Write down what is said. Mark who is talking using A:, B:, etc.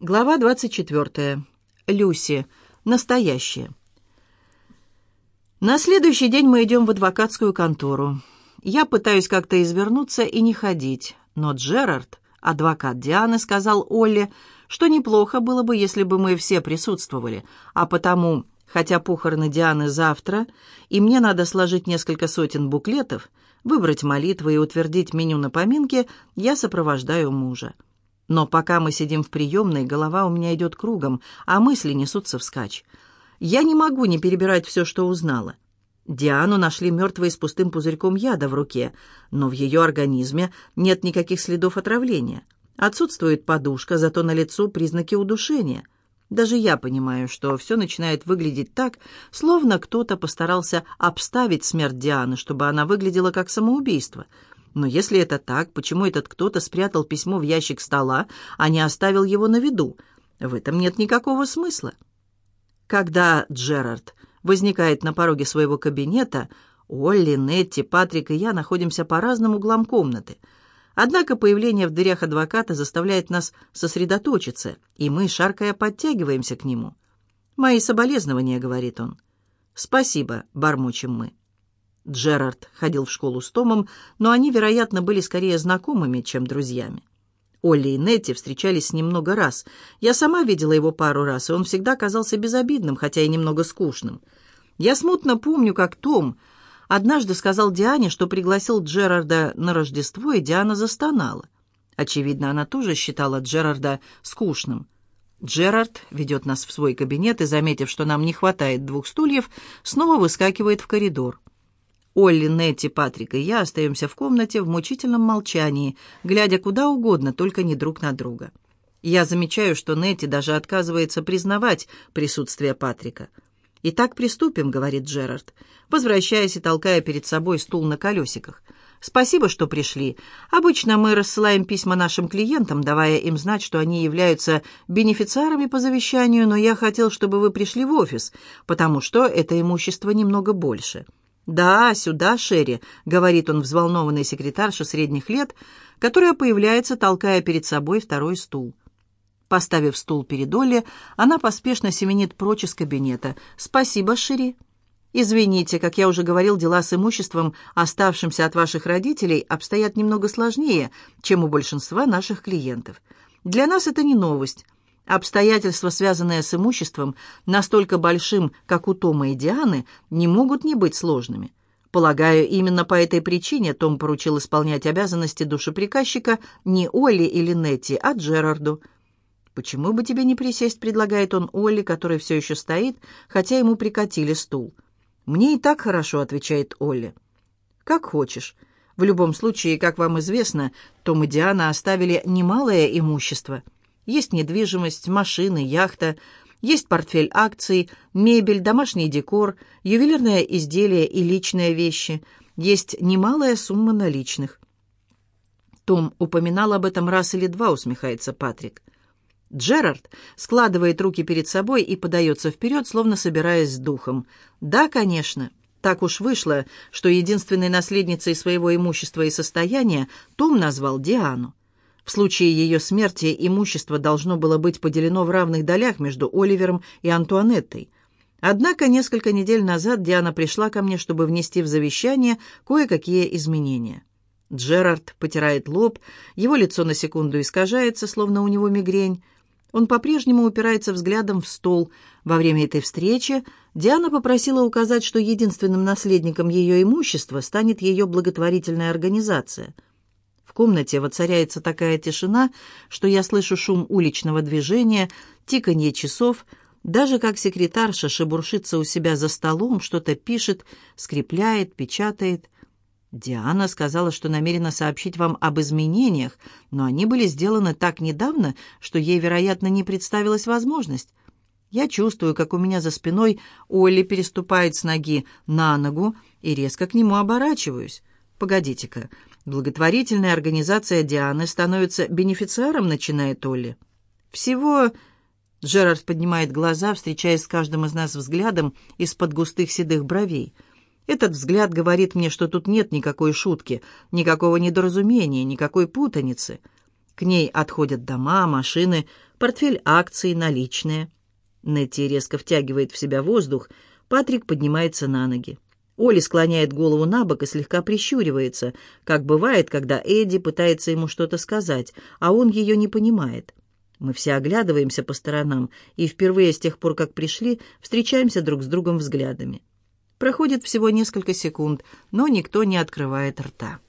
A: Глава 24. Люси. Настоящее. На следующий день мы идем в адвокатскую контору. Я пытаюсь как-то извернуться и не ходить, но Джерард, адвокат Дианы, сказал Олле, что неплохо было бы, если бы мы все присутствовали, а потому, хотя похороны Дианы завтра, и мне надо сложить несколько сотен буклетов, выбрать молитвы и утвердить меню на поминке, я сопровождаю мужа. Но пока мы сидим в приемной, голова у меня идет кругом, а мысли несутся вскачь. Я не могу не перебирать все, что узнала. Диану нашли мертвой с пустым пузырьком яда в руке, но в ее организме нет никаких следов отравления. Отсутствует подушка, зато на лицо признаки удушения. Даже я понимаю, что все начинает выглядеть так, словно кто-то постарался обставить смерть Дианы, чтобы она выглядела как самоубийство — но если это так, почему этот кто-то спрятал письмо в ящик стола, а не оставил его на виду? В этом нет никакого смысла. Когда Джерард возникает на пороге своего кабинета, Олли, Нетти, Патрик и я находимся по разным углам комнаты. Однако появление в дверях адвоката заставляет нас сосредоточиться, и мы, шаркая, подтягиваемся к нему. «Мои соболезнования», — говорит он. «Спасибо», — бормочем мы. Джерард ходил в школу с Томом, но они, вероятно, были скорее знакомыми, чем друзьями. Олли и Нетти встречались с ним много раз. Я сама видела его пару раз, и он всегда казался безобидным, хотя и немного скучным. Я смутно помню, как Том однажды сказал Диане, что пригласил Джерарда на Рождество, и Диана застонала. Очевидно, она тоже считала Джерарда скучным. Джерард ведет нас в свой кабинет и, заметив, что нам не хватает двух стульев, снова выскакивает в коридор. Олли, Нетти, Патрик и я остаемся в комнате в мучительном молчании, глядя куда угодно, только не друг на друга. Я замечаю, что Нетти даже отказывается признавать присутствие Патрика. «Итак, приступим», — говорит Джерард, возвращаясь и толкая перед собой стул на колесиках. «Спасибо, что пришли. Обычно мы рассылаем письма нашим клиентам, давая им знать, что они являются бенефициарами по завещанию, но я хотел, чтобы вы пришли в офис, потому что это имущество немного больше». «Да, сюда, Шерри», — говорит он взволнованной секретарше средних лет, которая появляется, толкая перед собой второй стул. Поставив стул перед Олли, она поспешно семенит прочь из кабинета. «Спасибо, Шерри». «Извините, как я уже говорил, дела с имуществом, оставшимся от ваших родителей, обстоят немного сложнее, чем у большинства наших клиентов. Для нас это не новость. Обстоятельства, связанные с имуществом, настолько большим, как у Тома и Дианы, не могут не быть сложными. Полагаю, именно по этой причине Том поручил исполнять обязанности душеприказчика не Олли или Нетти, а Джерарду. «Почему бы тебе не присесть?» — предлагает он Олли, который все еще стоит, хотя ему прикатили стул. «Мне и так хорошо», — отвечает Олли. «Как хочешь. В любом случае, как вам известно, Том и Диана оставили немалое имущество». Есть недвижимость, машины, яхта, есть портфель акций, мебель, домашний декор, ювелирное изделие и личные вещи. Есть немалая сумма наличных. Том упоминал об этом раз или два, усмехается Патрик. Джерард складывает руки перед собой и подается вперед, словно собираясь с духом. «Да, конечно. Так уж вышло, что единственной наследницей своего имущества и состояния Том назвал Диану. В случае ее смерти имущество должно было быть поделено в равных долях между Оливером и Антуанеттой. Однако несколько недель назад Диана пришла ко мне, чтобы внести в завещание кое-какие изменения. Джерард потирает лоб, его лицо на секунду искажается, словно у него мигрень. Он по-прежнему упирается взглядом в стол. Во время этой встречи Диана попросила указать, что единственным наследником ее имущества станет ее благотворительная организация – комнате воцаряется такая тишина, что я слышу шум уличного движения, тиканье часов, даже как секретарша шебуршится у себя за столом, что-то пишет, скрепляет, печатает. Диана сказала, что намерена сообщить вам об изменениях, но они были сделаны так недавно, что ей, вероятно, не представилась возможность. Я чувствую, как у меня за спиной Олли переступает с ноги на ногу и резко к нему оборачиваюсь. «Погодите-ка, Благотворительная организация Дианы становится бенефициаром, начинает Олли. Всего... Джерард поднимает глаза, встречаясь с каждым из нас взглядом из-под густых седых бровей. Этот взгляд говорит мне, что тут нет никакой шутки, никакого недоразумения, никакой путаницы. К ней отходят дома, машины, портфель акций, наличные. Нетти резко втягивает в себя воздух, Патрик поднимается на ноги. Оля склоняет голову на бок и слегка прищуривается, как бывает, когда Эдди пытается ему что-то сказать, а он ее не понимает. Мы все оглядываемся по сторонам и впервые с тех пор, как пришли, встречаемся друг с другом взглядами. Проходит всего несколько секунд, но никто не открывает рта.